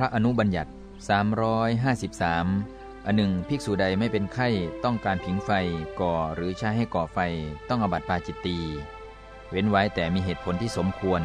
ระอนุบัญญัติ 353อันหนึ่งภิกษุใดไม่เป็นไข้ต้องการผิงไฟก่อหรือใช้ให้ก่อไฟต้องอบัติปาจิตตีเว้นไว้แต่มีเหตุผลที่สมควร